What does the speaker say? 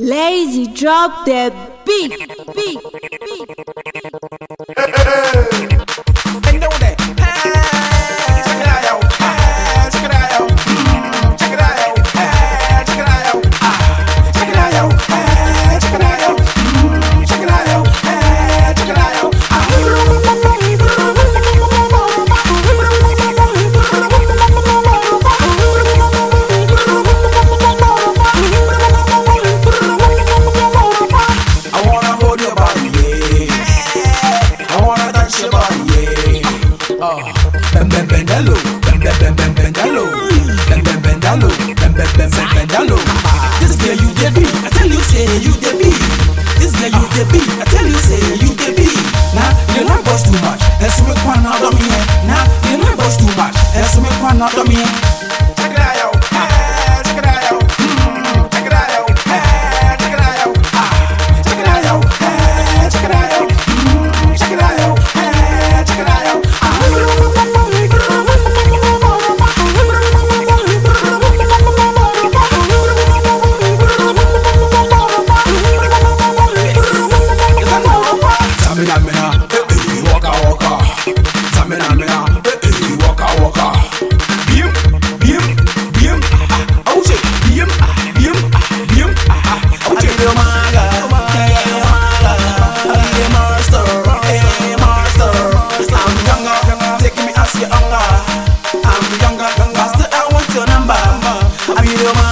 Lazy drop the beat, beat, beat. party, yeah. Oh, ben ben bendalo, ben ben ben ben bendalo, ben ben bendalo, ben ben ben ben bendalo. This girl you dey be, I tell you say you dey be. This girl you dey be, I tell you say you dey be. Nah, you not boss too much, and so me quan me. Nah, you not boss too much, and so me quan me. video más.